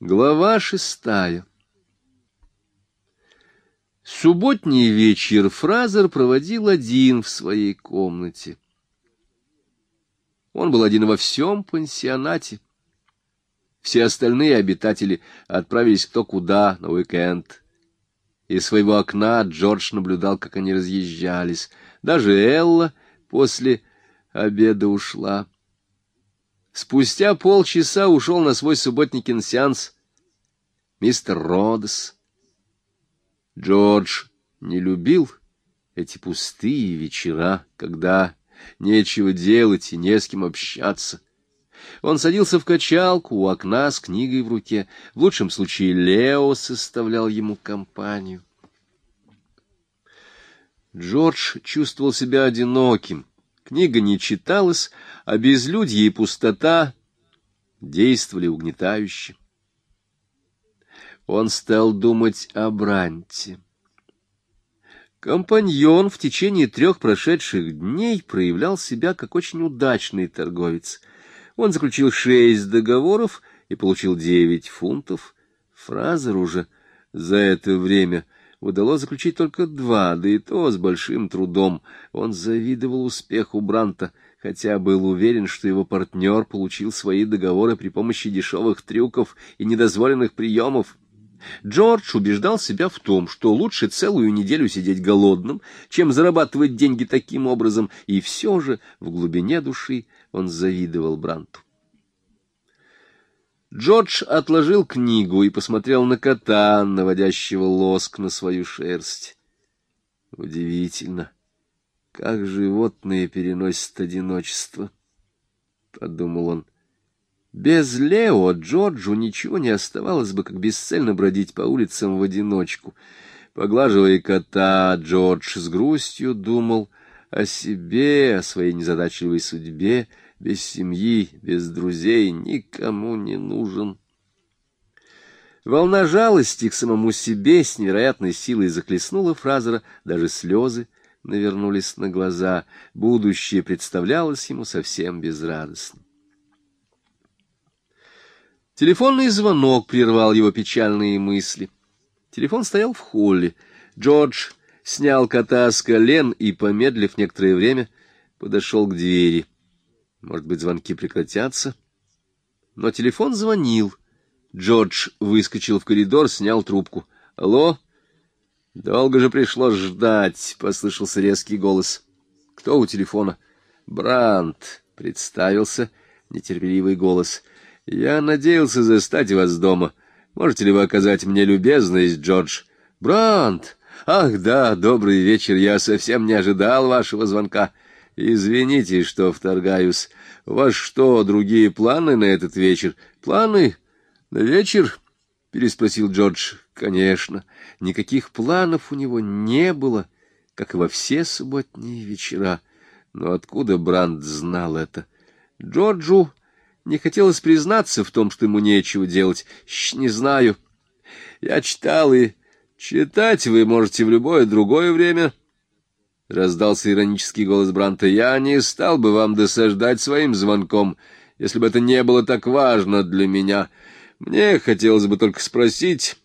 Глава шестая Субботний вечер Фразер проводил один в своей комнате. Он был один во всем пансионате. Все остальные обитатели отправились кто куда на уикенд. Из своего окна Джордж наблюдал, как они разъезжались. Даже Элла после обеда ушла. Спустя полчаса ушел на свой субботний кинсеанс мистер Родес. Джордж не любил эти пустые вечера, когда нечего делать и не с кем общаться. Он садился в качалку у окна с книгой в руке. В лучшем случае Лео составлял ему компанию. Джордж чувствовал себя одиноким, Книга не читалась, а безлюдье и пустота действовали угнетающе. Он стал думать о Бранте. Компаньон в течение трех прошедших дней проявлял себя как очень удачный торговец. Он заключил шесть договоров и получил девять фунтов. Фразер уже за это время — удалось заключить только два, да и то с большим трудом. Он завидовал успеху Бранта, хотя был уверен, что его партнер получил свои договоры при помощи дешевых трюков и недозволенных приемов. Джордж убеждал себя в том, что лучше целую неделю сидеть голодным, чем зарабатывать деньги таким образом, и все же в глубине души он завидовал Бранту. Джордж отложил книгу и посмотрел на кота, наводящего лоск на свою шерсть. Удивительно, как животные переносят одиночество, — подумал он. Без Лео Джорджу ничего не оставалось бы, как бесцельно бродить по улицам в одиночку. Поглаживая кота, Джордж с грустью думал о себе, о своей незадачливой судьбе, — без семьи, без друзей, никому не нужен. Волна жалости к самому себе с невероятной силой захлестнула Фразера, даже слезы навернулись на глаза, будущее представлялось ему совсем безрадостным. Телефонный звонок прервал его печальные мысли. Телефон стоял в холле. Джордж снял кота с колен и, помедлив некоторое время, подошел к двери. Может быть, звонки прекратятся? Но телефон звонил. Джордж выскочил в коридор, снял трубку. «Алло?» «Долго же пришлось ждать», — послышался резкий голос. «Кто у телефона?» «Брандт», — представился нетерпеливый голос. «Я надеялся застать вас дома. Можете ли вы оказать мне любезность, Джордж?» «Брандт! Ах, да, добрый вечер, я совсем не ожидал вашего звонка». Извините, что вторгаюсь. У вас что, другие планы на этот вечер? Планы на вечер? Переспросил Джордж. Конечно, никаких планов у него не было, как и во все субботние вечера. Но откуда Бранд знал это? Джорджу не хотелось признаться в том, что ему нечего делать. Не знаю. Я читал и... Читать вы можете в любое другое время, — раздался иронический голос Бранта, — я не стал бы вам досаждать своим звонком, если бы это не было так важно для меня. Мне хотелось бы только спросить,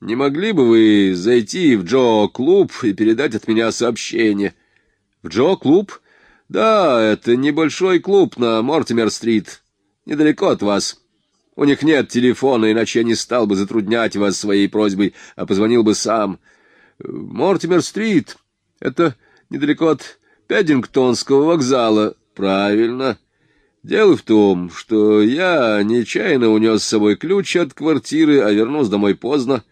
не могли бы вы зайти в Джо-клуб и передать от меня сообщение? — В Джо-клуб? — Да, это небольшой клуб на Мортимер-стрит, недалеко от вас. У них нет телефона, иначе я не стал бы затруднять вас своей просьбой, а позвонил бы сам. — Мортимер-стрит — это недалеко от Пэддингтонского вокзала. Правильно. Дело в том, что я нечаянно унес с собой ключ от квартиры, а вернулся домой поздно.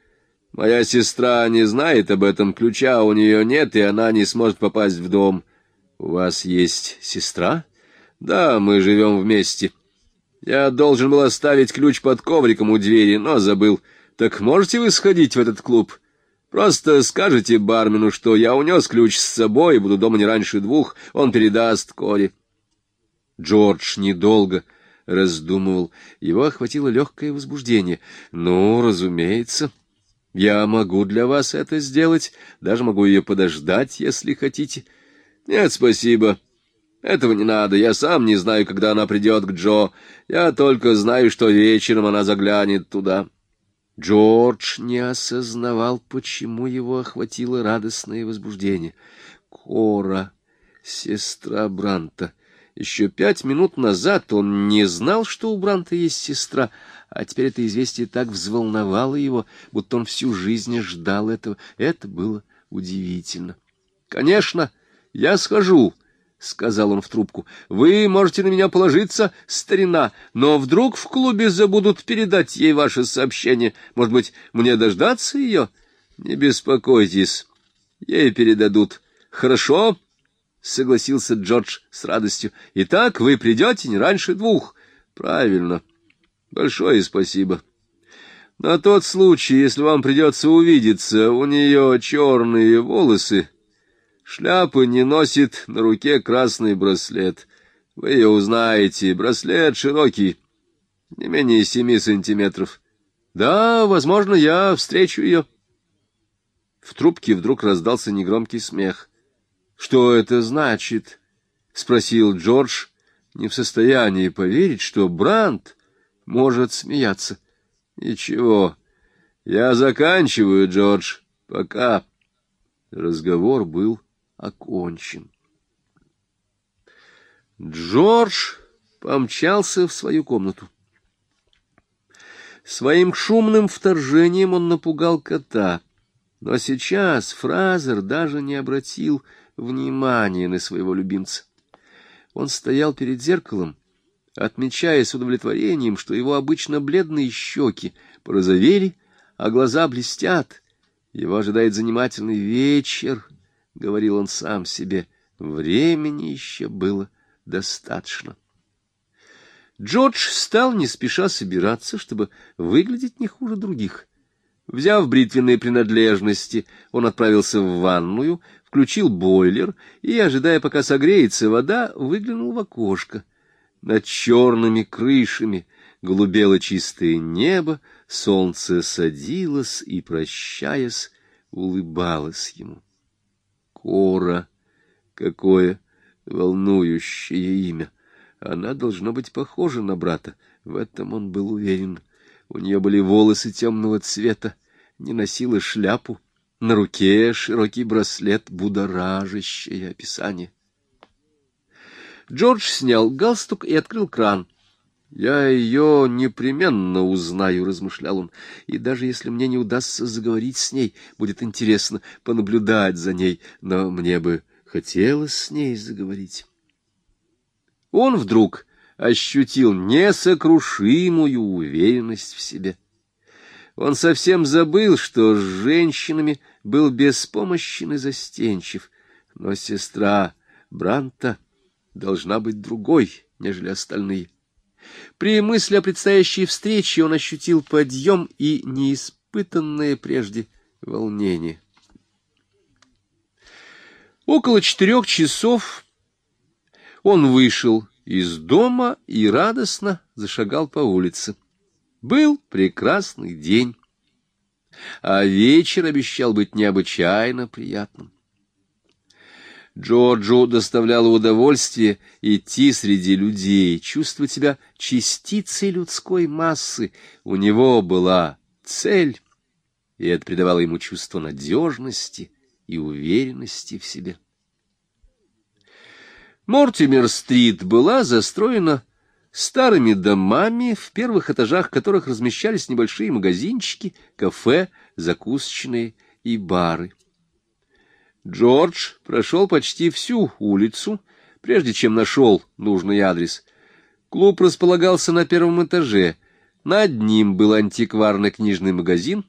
Моя сестра не знает об этом, ключа у нее нет, и она не сможет попасть в дом. У вас есть сестра? Да, мы живем вместе. Я должен был оставить ключ под ковриком у двери, но забыл. Так можете вы сходить в этот клуб? Просто скажите бармену, что я унес ключ с собой и буду дома не раньше двух, он передаст Кори. Джордж недолго раздумывал, его охватило легкое возбуждение. Ну, разумеется, я могу для вас это сделать, даже могу ее подождать, если хотите. Нет, спасибо. Этого не надо, я сам не знаю, когда она придет к Джо. Я только знаю, что вечером она заглянет туда. Джордж не осознавал, почему его охватило радостное возбуждение. Кора, сестра Бранта. Еще пять минут назад он не знал, что у Бранта есть сестра, а теперь это известие так взволновало его, будто он всю жизнь ждал этого. Это было удивительно. — Конечно, я схожу, — сказал он в трубку. — Вы можете на меня положиться, старина, но вдруг в клубе забудут передать ей ваше сообщение. Может быть, мне дождаться ее? Не беспокойтесь, ей передадут. Хорошо? — согласился Джордж с радостью. — Итак, вы придете не раньше двух. — Правильно. Большое спасибо. На тот случай, если вам придется увидеться, у нее черные волосы, шляпы не носит, на руке красный браслет. Вы ее узнаете, браслет широкий, не менее семи сантиметров. Да, возможно, я встречу ее. В трубке вдруг раздался негромкий смех. Что это значит? — спросил Джордж, не в состоянии поверить, что Брандт может смеяться. — Ничего, я заканчиваю, Джордж, пока. Разговор был окончен. Джордж помчался в свою комнату. Своим шумным вторжением он напугал кота, но сейчас Фразер даже не обратил внимания на своего любимца. Он стоял перед зеркалом, отмечая с удовлетворением, что его обычно бледные щеки порозовели, а глаза блестят. Его ожидает занимательный вечер, — говорил он сам себе. Времени еще было достаточно. Джордж стал не спеша собираться, чтобы выглядеть не хуже других. Взяв бритвенные принадлежности, он отправился в ванную, включил бойлер и, ожидая, пока согреется вода, выглянул в окошко. Над черными крышами голубело чистое небо, солнце садилось и, прощаясь, улыбалось ему. Кора, какое волнующее имя! Она должна быть похожа на брата, в этом он был уверен. У нее были волосы темного цвета, не носила шляпу, на руке широкий браслет, будоражащее описание. Джордж снял галстук и открыл кран. «Я ее непременно узнаю», — размышлял он, — «и даже если мне не удастся заговорить с ней, будет интересно понаблюдать за ней, но мне бы хотелось с ней заговорить». Он вдруг ощутил несокрушимую уверенность в себе. Он совсем забыл, что с женщинами был беспомощен и застенчив, но сестра Бранта должна быть другой, нежели остальные. При мысли о предстоящей встрече он ощутил подъем и неиспытанное прежде волнение. Около четырех часов он вышел из дома и радостно зашагал по улице. Был прекрасный день, а вечер обещал быть необычайно приятным. Джорджу доставляло удовольствие идти среди людей, чувствовать себя частицей людской массы. У него была цель, и это придавало ему чувство надежности и уверенности в себе. Мортимер-стрит была застроена старыми домами, в первых этажах которых размещались небольшие магазинчики, кафе, закусочные и бары. Джордж прошел почти всю улицу, прежде чем нашел нужный адрес. Клуб располагался на первом этаже. Над ним был антикварный книжный магазин.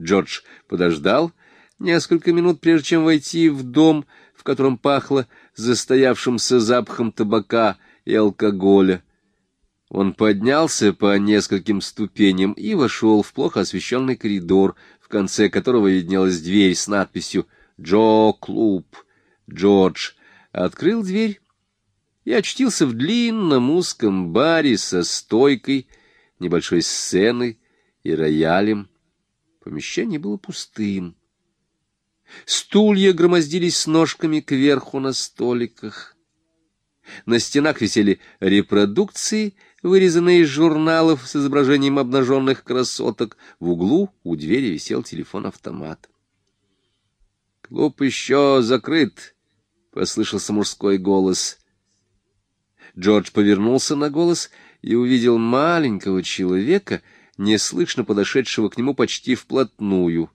Джордж подождал несколько минут, прежде чем войти в дом, в котором пахло застоявшимся запахом табака и алкоголя. Он поднялся по нескольким ступеням и вошел в плохо освещенный коридор, в конце которого виднелась дверь с надписью «Джо Клуб». Джордж открыл дверь и очтился в длинном узком баре со стойкой, небольшой сценой и роялем. Помещение было пустым. Стулья громоздились с ножками кверху на столиках. На стенах висели репродукции вырезанные из журналов с изображением обнаженных красоток. В углу у двери висел телефон-автомат. «Клуб еще закрыт», — послышался мужской голос. Джордж повернулся на голос и увидел маленького человека, неслышно подошедшего к нему почти вплотную.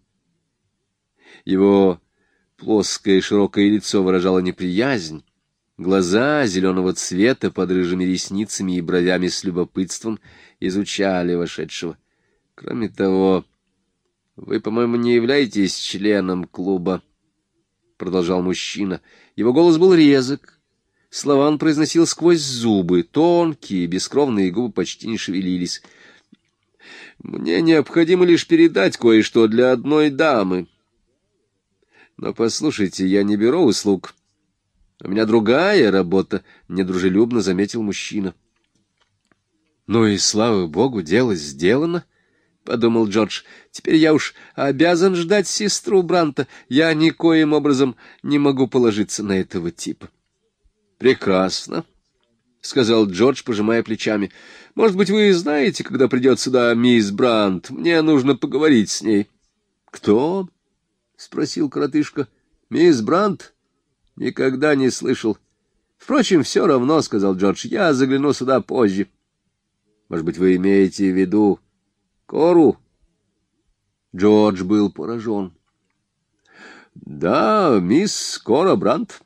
Его плоское широкое лицо выражало неприязнь, глаза зеленого цвета под рыжими ресницами и бровями с любопытством изучали вошедшего. Кроме того, вы, по-моему, не являетесь членом клуба, — продолжал мужчина. Его голос был резок, Слова он произносил сквозь зубы, тонкие, бескровные губы почти не шевелились. «Мне необходимо лишь передать кое-что для одной дамы. Но послушайте, я не беру услуг. У меня другая работа», — недружелюбно заметил мужчина. «Ну и слава богу, дело сделано». — подумал Джордж. — Теперь я уж обязан ждать сестру Бранта. Я никоим образом не могу положиться на этого типа. — Прекрасно, — сказал Джордж, пожимая плечами. — Может быть, вы знаете, когда придет сюда мисс Брандт? Мне нужно поговорить с ней. — Кто? — спросил коротышка. — Мисс Брандт? Никогда не слышал. — Впрочем, все равно, — сказал Джордж, — я загляну сюда позже. — Может быть, вы имеете в виду Кору? Джордж был поражен. — Да, мисс Кора Брандт.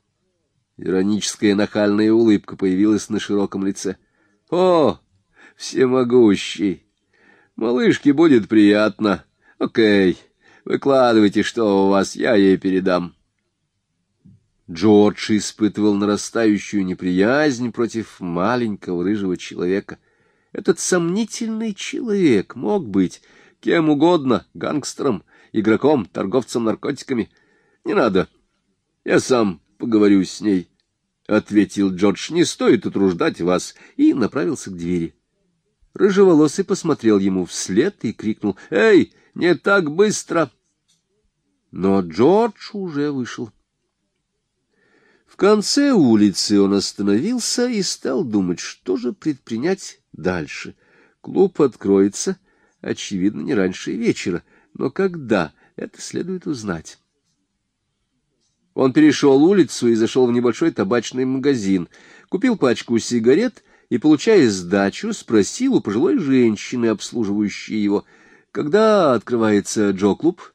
Ироническая нахальная улыбка появилась на широком лице. — О, всемогущий! Малышке будет приятно. Окей, выкладывайте, что у вас, я ей передам. Джордж испытывал нарастающую неприязнь против маленького рыжего человека. Этот сомнительный человек мог быть кем угодно, гангстером, игроком, торговцем наркотиками. Не надо, я сам поговорю с ней, — ответил Джордж, — не стоит утруждать вас, и направился к двери. Рыжеволосый посмотрел ему вслед и крикнул «Эй, не так быстро!» Но Джордж уже вышел. В конце улицы он остановился и стал думать, что же предпринять дальше. Клуб откроется, очевидно, не раньше вечера, но когда, это следует узнать. Он перешел улицу и зашел в небольшой табачный магазин, купил пачку сигарет и, получая сдачу, спросил у пожилой женщины, обслуживающей его, когда открывается Джо-клуб.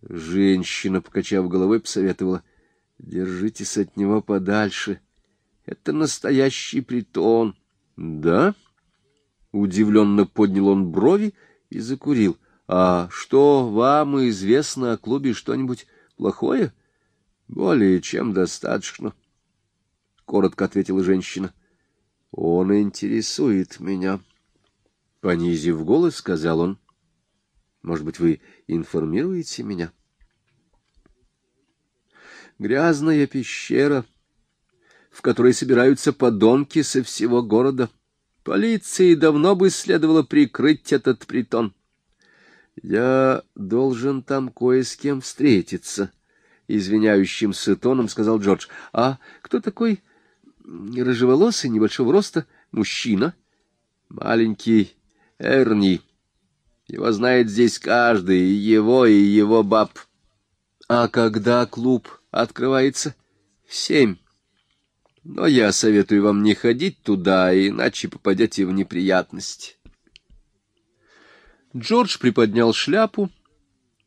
Женщина, покачав головой, посоветовала, держитесь от него подальше. Это настоящий притон. Да? Удивленно поднял он брови и закурил. А что вам известно о клубе что-нибудь плохое? —— Более чем достаточно, — коротко ответила женщина. — Он интересует меня. Понизив голос, сказал он. — Может быть, вы информируете меня? Грязная пещера, в которой собираются подонки со всего города. Полиции давно бы следовало прикрыть этот притон. Я должен там кое с кем встретиться. —— извиняющимся тоном сказал Джордж. — А кто такой рыжеволосый, небольшого роста мужчина? — Маленький Эрни. Его знает здесь каждый, и его, и его баб. — А когда клуб открывается? — В семь. Но я советую вам не ходить туда, иначе попадете в неприятности. Джордж приподнял шляпу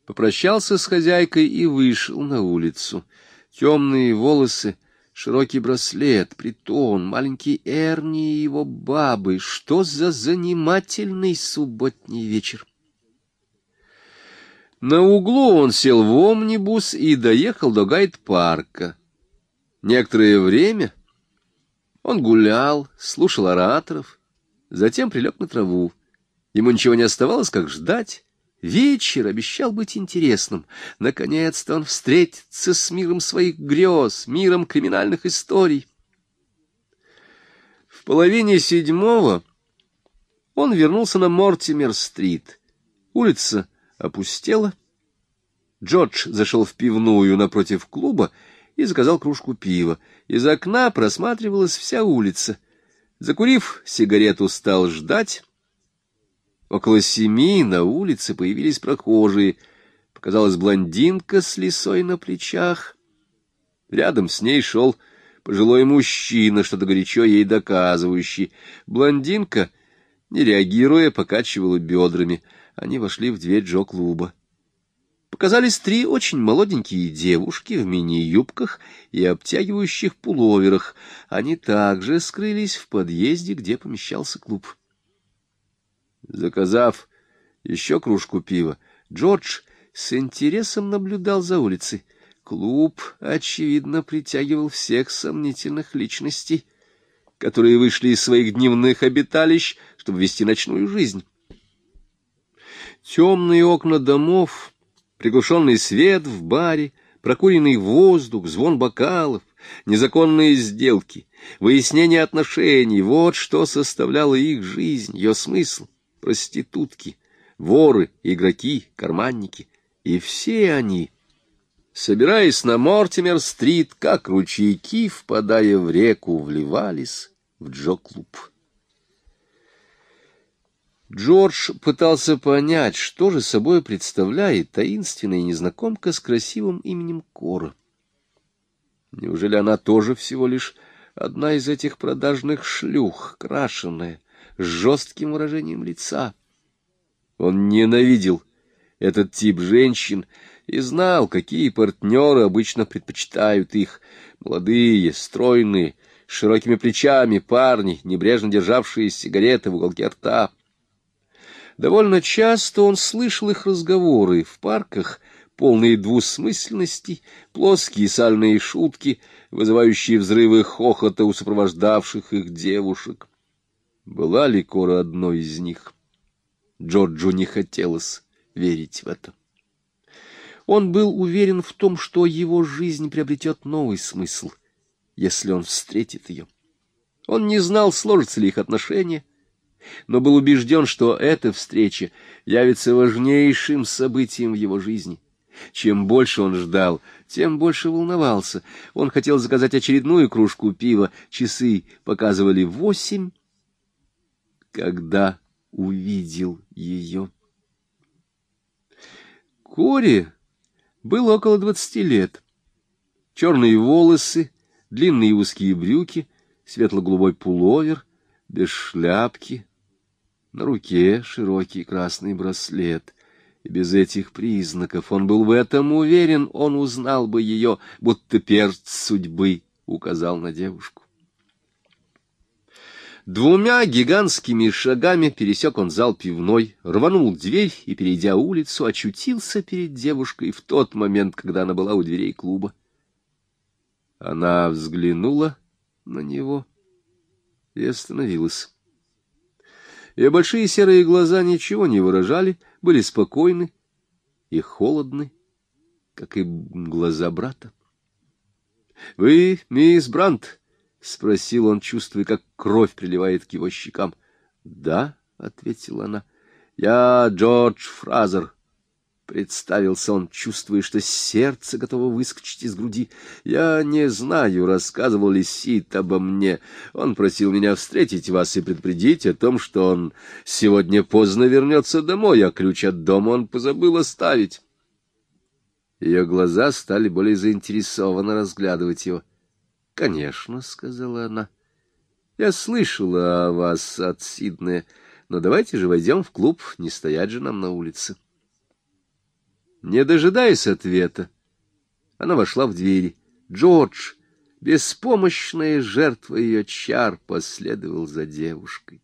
попрощался с хозяйкой и вышел на улицу. Темные волосы, широкий браслет, притон, маленький Эрни и его бабы. Что за занимательный субботний вечер! На углу он сел в омнибус и доехал до гайд-парка. Некоторое время он гулял, слушал ораторов, затем прилег на траву. Ему ничего не оставалось, как ждать, Вечер обещал быть интересным. Наконец-то он встретится с миром своих грез, миром криминальных историй. В половине седьмого он вернулся на Мортимер-стрит. Улица опустела. Джордж зашел в пивную напротив клуба и заказал кружку пива. Из окна просматривалась вся улица. Закурив сигарету, стал ждать. Около семи на улице появились прохожие. Показалась блондинка с лисой на плечах. Рядом с ней шел пожилой мужчина, что-то горячо ей доказывающий. Блондинка, не реагируя, покачивала бедрами. Они вошли в дверь Джо-клуба. Показались три очень молоденькие девушки в мини-юбках и обтягивающих пуловерах. Они также скрылись в подъезде, где помещался клуб. Заказав еще кружку пива, Джордж с интересом наблюдал за улицей. Клуб, очевидно, притягивал всех сомнительных личностей, которые вышли из своих дневных обиталищ, чтобы вести ночную жизнь. Темные окна домов, приглушенный свет в баре, прокуренный воздух, звон бокалов, незаконные сделки, выяснение отношений — вот что составляло их жизнь, ее смысл, проститутки, воры, игроки, карманники. И все они — собираясь на Мортимер-стрит, как ручейки, впадая в реку, вливались в Джо-клуб. Джордж пытался понять, что же собой представляет таинственная незнакомка с красивым именем Кора. Неужели она тоже всего лишь одна из этих продажных шлюх, крашенная, с жестким выражением лица? Он ненавидел этот тип женщин, и знал, какие партнеры обычно предпочитают их. Молодые, стройные, с широкими плечами парни, небрежно державшие сигареты в уголке рта. Довольно часто он слышал их разговоры в парках, полные двусмысленностей, плоские сальные шутки, вызывающие взрывы хохота у сопровождавших их девушек. Была ли Кора одной из них? Джорджу не хотелось верить в это. Он был уверен в том, что его жизнь приобретет новый смысл, если он встретит ее. Он не знал, сложатся ли их отношения, но был убежден, что эта встреча явится важнейшим событием в его жизни. Чем больше он ждал, тем больше волновался. Он хотел заказать очередную кружку пива. Часы показывали восемь, когда увидел ее. Коре было около двадцати лет. Черные волосы, длинные узкие брюки, светло-голубой пуловер, без шляпки. На руке широкий красный браслет. И без этих признаков он был в этом уверен, он узнал бы ее, будто перст судьбы указал на девушку. Двумя гигантскими шагами пересек он зал пивной, рванул дверь и, перейдя улицу, очутился перед девушкой в тот момент, когда она была у дверей клуба. Она взглянула на него и остановилась. Ее большие серые глаза ничего не выражали, были спокойны и холодны, как и глаза брата. — Вы, мисс Брант? — спросил он, чувствуя, как кровь приливает к его щекам. — Да, — ответила она, — я Джордж Фразер. Представился он, чувствуя, что сердце готово выскочить из груди. Я не знаю, рассказывал ли Сид обо мне. Он просил меня встретить вас и предупредить о том, что он сегодня поздно вернется домой, а ключ от дома он позабыл оставить. Ее глаза стали более заинтересованно разглядывать его. Конечно, — сказала она. — Я слышала о вас от Сиднея, но давайте же войдем в клуб, не стоять же нам на улице. Не дожидаясь ответа, она вошла в двери. Джордж, беспомощная жертва ее чар, последовал за девушкой.